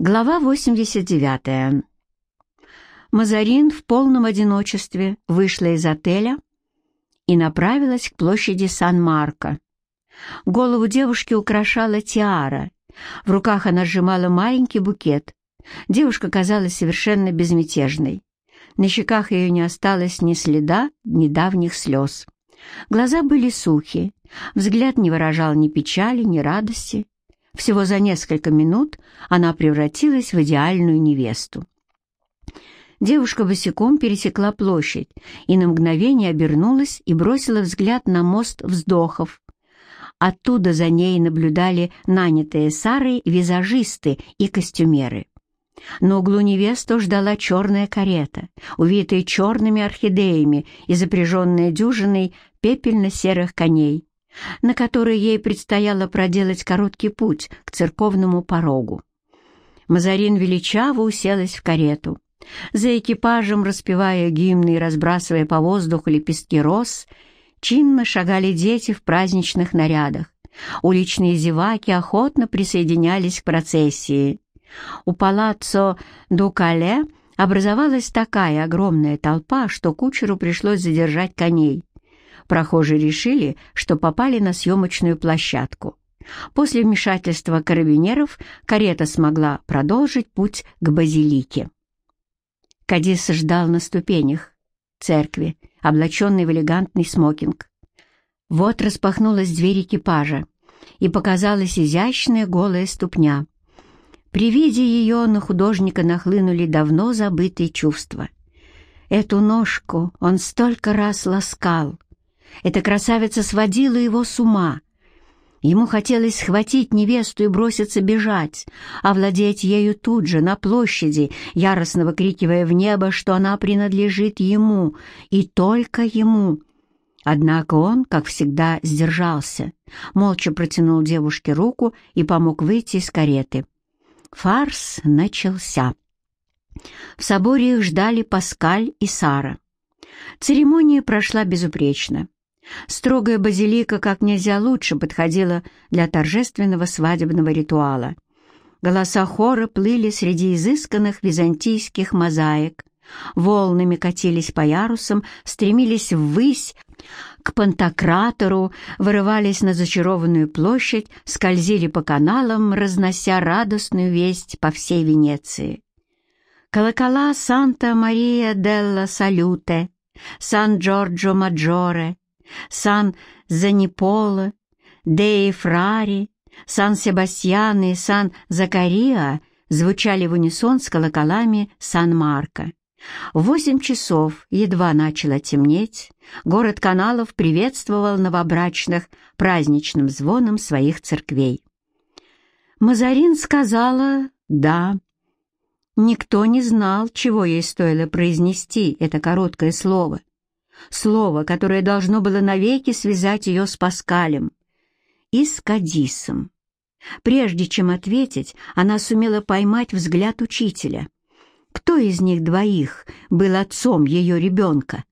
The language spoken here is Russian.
Глава 89. Мазарин в полном одиночестве вышла из отеля и направилась к площади Сан-Марко. Голову девушки украшала тиара. В руках она сжимала маленький букет. Девушка казалась совершенно безмятежной. На щеках ее не осталось ни следа недавних слез. Глаза были сухи, взгляд не выражал ни печали, ни радости. Всего за несколько минут она превратилась в идеальную невесту. Девушка босиком пересекла площадь и на мгновение обернулась и бросила взгляд на мост вздохов. Оттуда за ней наблюдали нанятые Сарой визажисты и костюмеры. На углу невесту ждала черная карета, увитая черными орхидеями и запряженная дюжиной пепельно-серых коней на которой ей предстояло проделать короткий путь к церковному порогу. Мазарин величаво уселась в карету. За экипажем, распевая гимны и разбрасывая по воздуху лепестки роз, чинно шагали дети в праздничных нарядах. Уличные зеваки охотно присоединялись к процессии. У палаццо Дукале образовалась такая огромная толпа, что кучеру пришлось задержать коней. Прохожие решили, что попали на съемочную площадку. После вмешательства карабинеров карета смогла продолжить путь к базилике. Кадис ждал на ступенях церкви, облаченный в элегантный смокинг. Вот распахнулась дверь экипажа, и показалась изящная голая ступня. При виде ее на художника нахлынули давно забытые чувства. Эту ножку он столько раз ласкал, эта красавица сводила его с ума. Ему хотелось схватить невесту и броситься бежать, овладеть ею тут же, на площади, яростно выкрикивая в небо, что она принадлежит ему, и только ему. Однако он, как всегда, сдержался, молча протянул девушке руку и помог выйти из кареты. Фарс начался. В соборе их ждали Паскаль и Сара. Церемония прошла безупречно. Строгая базилика как нельзя лучше подходила для торжественного свадебного ритуала. Голоса хора плыли среди изысканных византийских мозаик, волнами катились по ярусам, стремились ввысь, к Пантократору, вырывались на зачарованную площадь, скользили по каналам, разнося радостную весть по всей Венеции. Колокола Санта-Мария делла Салюте, Сан-Джорджо-Маджоре, Сан-Заниполо, Деи-Фрари, Сан-Себастьян и Сан-Закария звучали в унисон с колоколами Сан-Марко. В восемь часов едва начало темнеть, город каналов приветствовал новобрачных праздничным звоном своих церквей. Мазарин сказала «да». Никто не знал, чего ей стоило произнести это короткое слово слово, которое должно было навеки связать ее с Паскалем и с Кадисом. Прежде чем ответить, она сумела поймать взгляд учителя. Кто из них двоих был отцом ее ребенка?